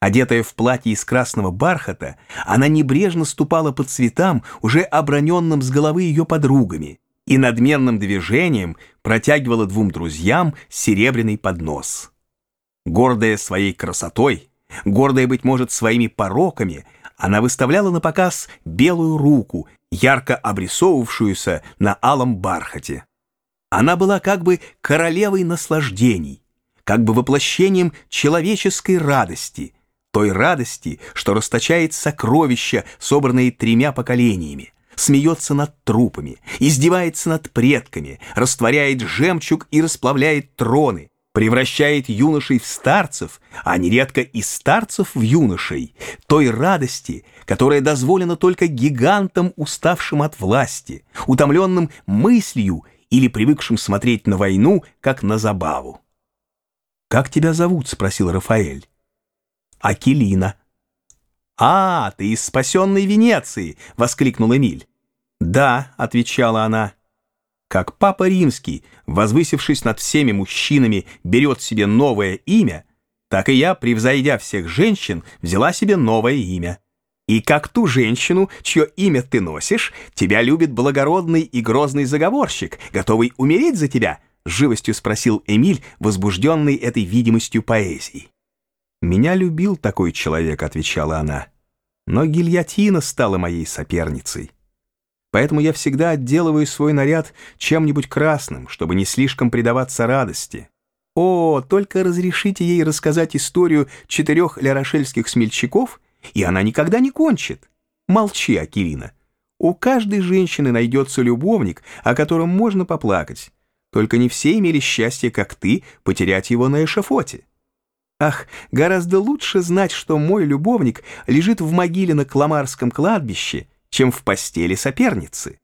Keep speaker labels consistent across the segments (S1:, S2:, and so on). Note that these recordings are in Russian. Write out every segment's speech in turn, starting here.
S1: Одетая в платье из красного бархата, она небрежно ступала по цветам, уже оброненным с головы ее подругами, и надменным движением протягивала двум друзьям серебряный поднос. Гордая своей красотой, гордая, быть может, своими пороками, она выставляла на показ белую руку, ярко обрисовывавшуюся на алом бархате. Она была как бы королевой наслаждений, как бы воплощением человеческой радости, той радости, что расточает сокровища, собранные тремя поколениями, смеется над трупами, издевается над предками, растворяет жемчуг и расплавляет троны, превращает юношей в старцев, а нередко и старцев в юношей, той радости, которая дозволена только гигантам, уставшим от власти, утомленным мыслью или привыкшим смотреть на войну, как на забаву. «Как тебя зовут?» — спросил Рафаэль. «Акелина». «А, ты из спасенной Венеции!» — воскликнул Эмиль. «Да», — отвечала она. «Как Папа Римский, возвысившись над всеми мужчинами, берет себе новое имя, так и я, превзойдя всех женщин, взяла себе новое имя». И как ту женщину, чье имя ты носишь, тебя любит благородный и грозный заговорщик, готовый умереть за тебя?» — живостью спросил Эмиль, возбужденный этой видимостью поэзии. «Меня любил такой человек», — отвечала она. «Но гильотина стала моей соперницей. Поэтому я всегда отделываю свой наряд чем-нибудь красным, чтобы не слишком предаваться радости. О, только разрешите ей рассказать историю четырех лярошельских смельчаков — и она никогда не кончит. Молчи, Акирина. У каждой женщины найдется любовник, о котором можно поплакать. Только не все имели счастье, как ты, потерять его на эшафоте. Ах, гораздо лучше знать, что мой любовник лежит в могиле на Кламарском кладбище, чем в постели соперницы.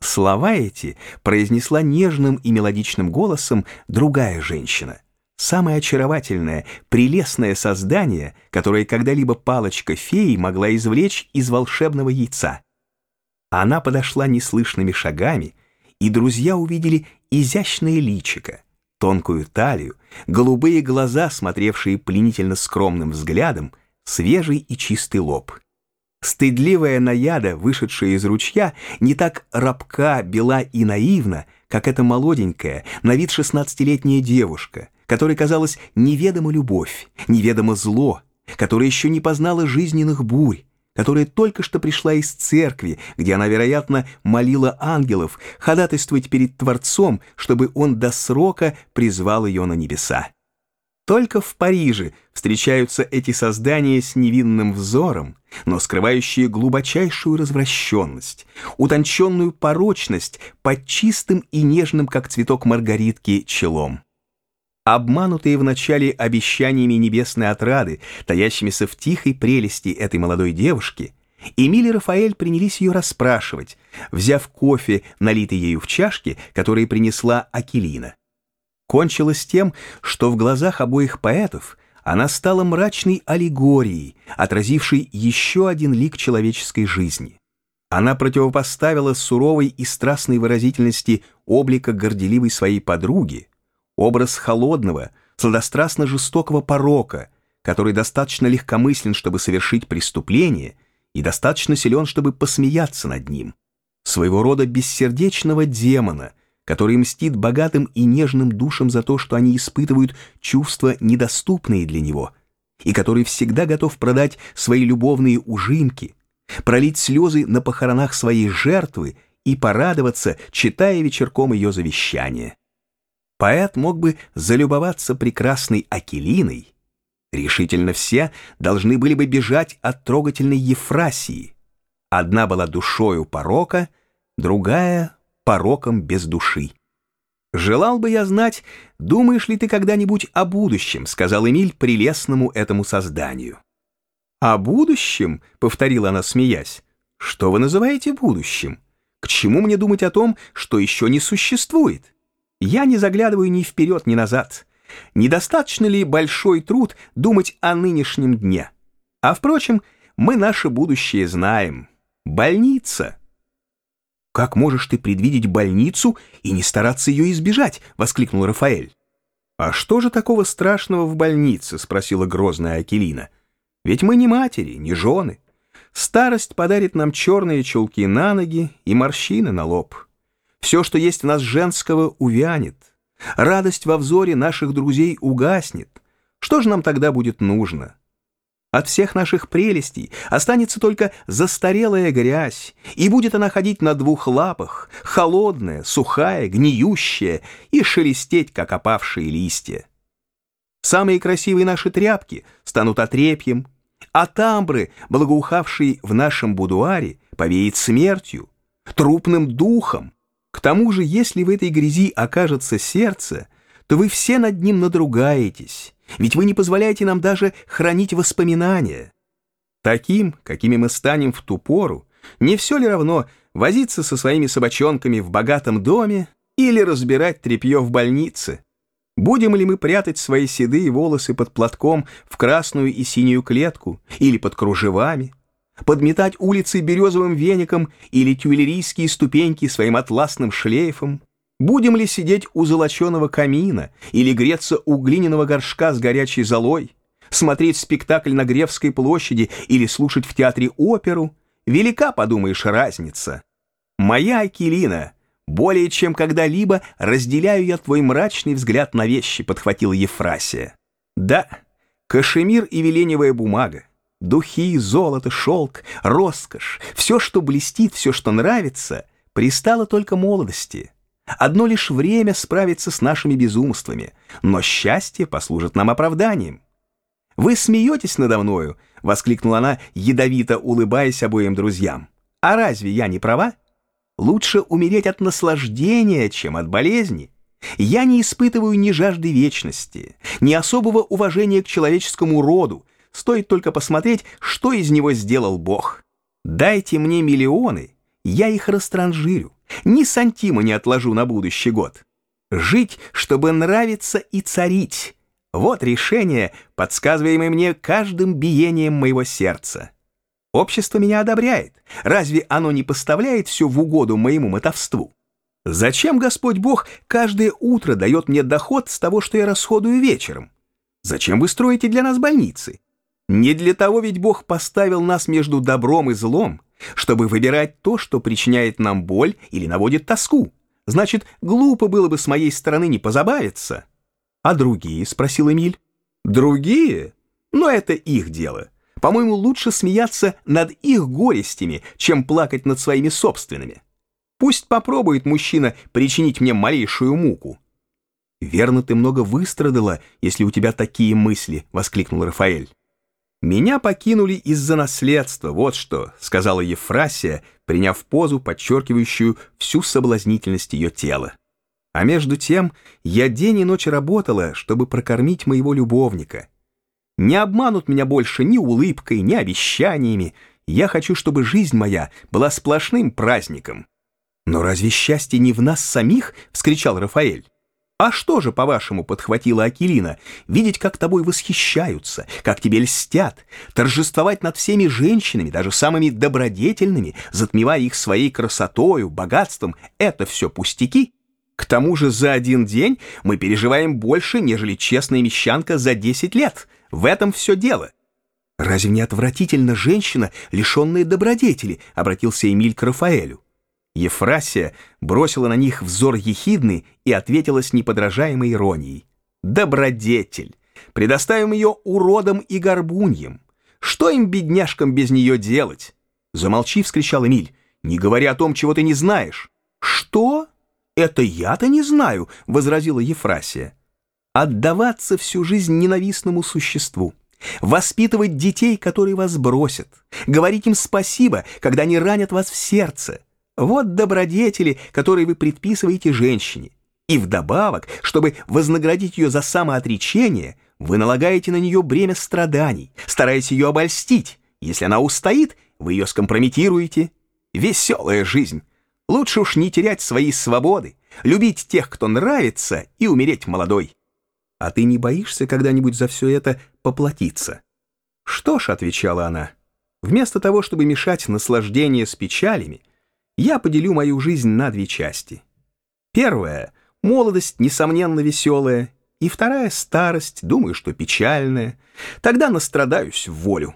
S1: Слова эти произнесла нежным и мелодичным голосом другая женщина самое очаровательное, прелестное создание, которое когда-либо палочка феи могла извлечь из волшебного яйца. Она подошла неслышными шагами, и друзья увидели изящное личико, тонкую талию, голубые глаза, смотревшие пленительно скромным взглядом, свежий и чистый лоб. Стыдливая наяда, вышедшая из ручья, не так рабка, бела и наивна, как эта молоденькая, на вид шестнадцатилетняя девушка, которой казалась неведома любовь, неведомо зло, которая еще не познала жизненных бурь, которая только что пришла из церкви, где она, вероятно, молила ангелов ходатайствовать перед Творцом, чтобы он до срока призвал ее на небеса. Только в Париже встречаются эти создания с невинным взором, но скрывающие глубочайшую развращенность, утонченную порочность под чистым и нежным, как цветок маргаритки, челом. Обманутые вначале обещаниями небесной отрады, таящимися в тихой прелести этой молодой девушки, Эмиль и Рафаэль принялись ее расспрашивать, взяв кофе, налитый ею в чашке, которые принесла Акелина. Кончилось тем, что в глазах обоих поэтов она стала мрачной аллегорией, отразившей еще один лик человеческой жизни. Она противопоставила суровой и страстной выразительности облика горделивой своей подруги, Образ холодного, сладострастно жестокого порока, который достаточно легкомыслен, чтобы совершить преступление, и достаточно силен, чтобы посмеяться над ним. Своего рода бессердечного демона, который мстит богатым и нежным душам за то, что они испытывают чувства, недоступные для него, и который всегда готов продать свои любовные ужимки, пролить слезы на похоронах своей жертвы и порадоваться, читая вечерком ее завещание. Поэт мог бы залюбоваться прекрасной Акелиной. Решительно все должны были бы бежать от трогательной Ефрасии. Одна была душою порока, другая — пороком без души. «Желал бы я знать, думаешь ли ты когда-нибудь о будущем», — сказал Эмиль прелестному этому созданию. «О будущем?» — повторила она, смеясь. «Что вы называете будущим? К чему мне думать о том, что еще не существует?» Я не заглядываю ни вперед, ни назад. Недостаточно ли большой труд думать о нынешнем дне? А впрочем, мы наше будущее знаем. Больница. «Как можешь ты предвидеть больницу и не стараться ее избежать?» — воскликнул Рафаэль. «А что же такого страшного в больнице?» — спросила грозная Акелина. Ведь мы не матери, не жены. Старость подарит нам черные чулки на ноги и морщины на лоб. Все, что есть в нас женского, увянет. Радость во взоре наших друзей угаснет. Что же нам тогда будет нужно? От всех наших прелестей останется только застарелая грязь, и будет она ходить на двух лапах, холодная, сухая, гниющая, и шелестеть, как опавшие листья. Самые красивые наши тряпки станут отрепьем, а тамбры, благоухавшие в нашем будуаре, повеет смертью, трупным духом. К тому же, если в этой грязи окажется сердце, то вы все над ним надругаетесь, ведь вы не позволяете нам даже хранить воспоминания. Таким, какими мы станем в ту пору, не все ли равно возиться со своими собачонками в богатом доме или разбирать тряпье в больнице? Будем ли мы прятать свои седые волосы под платком в красную и синюю клетку или под кружевами? Подметать улицы березовым веником или тюлерийские ступеньки своим атласным шлейфом? Будем ли сидеть у золоченого камина или греться у глиняного горшка с горячей золой, смотреть спектакль на Гревской площади или слушать в театре оперу? Велика, подумаешь, разница. Моя Акелина, более чем когда-либо разделяю я твой мрачный взгляд на вещи, подхватила Ефрасия. Да, кашемир и веленевая бумага, духи, золото, шелк, роскошь, все, что блестит, все, что нравится, пристало только молодости. Одно лишь время справится с нашими безумствами, но счастье послужит нам оправданием. «Вы смеетесь надо мною?» — воскликнула она, ядовито улыбаясь обоим друзьям. «А разве я не права? Лучше умереть от наслаждения, чем от болезни. Я не испытываю ни жажды вечности, ни особого уважения к человеческому роду. Стоит только посмотреть, что из него сделал Бог. Дайте мне миллионы, я их растранжирю. Ни сантима не отложу на будущий год. Жить, чтобы нравиться и царить. Вот решение, подсказываемое мне каждым биением моего сердца. Общество меня одобряет. Разве оно не поставляет все в угоду моему мотовству? Зачем Господь Бог каждое утро дает мне доход с того, что я расходую вечером? Зачем вы строите для нас больницы? Не для того ведь Бог поставил нас между добром и злом, чтобы выбирать то, что причиняет нам боль или наводит тоску. Значит, глупо было бы с моей стороны не позабавиться. А другие, спросил Эмиль. Другие? Но это их дело. По-моему, лучше смеяться над их горестями, чем плакать над своими собственными. Пусть попробует мужчина причинить мне малейшую муку. «Верно, ты много выстрадала, если у тебя такие мысли», — воскликнул Рафаэль. «Меня покинули из-за наследства, вот что», — сказала Ефрасия, приняв позу, подчеркивающую всю соблазнительность ее тела. А между тем я день и ночь работала, чтобы прокормить моего любовника. Не обманут меня больше ни улыбкой, ни обещаниями. Я хочу, чтобы жизнь моя была сплошным праздником. «Но разве счастье не в нас самих?» — вскричал Рафаэль. «А что же, по-вашему, — подхватила Акелина, — видеть, как тобой восхищаются, как тебе льстят, торжествовать над всеми женщинами, даже самыми добродетельными, затмевая их своей красотою, богатством — это все пустяки? К тому же за один день мы переживаем больше, нежели честная мещанка за десять лет. В этом все дело». «Разве не отвратительно женщина, лишенная добродетели?» — обратился Эмиль к Рафаэлю. Ефрасия бросила на них взор ехидный и ответила с неподражаемой иронией. «Добродетель! Предоставим ее уродам и горбуньям! Что им, бедняжкам, без нее делать?» «Замолчи!» — вскричал Эмиль. «Не говори о том, чего ты не знаешь». «Что? Это я-то не знаю!» — возразила Ефрасия. «Отдаваться всю жизнь ненавистному существу, воспитывать детей, которые вас бросят, говорить им спасибо, когда они ранят вас в сердце» Вот добродетели, которые вы предписываете женщине. И вдобавок, чтобы вознаградить ее за самоотречение, вы налагаете на нее бремя страданий, стараясь ее обольстить. Если она устоит, вы ее скомпрометируете. Веселая жизнь. Лучше уж не терять свои свободы, любить тех, кто нравится, и умереть молодой. А ты не боишься когда-нибудь за все это поплатиться? Что ж, отвечала она, вместо того, чтобы мешать наслаждение с печалями, я поделю мою жизнь на две части. Первая — молодость, несомненно, веселая, и вторая старость, думаю, что печальная. Тогда настрадаюсь в волю.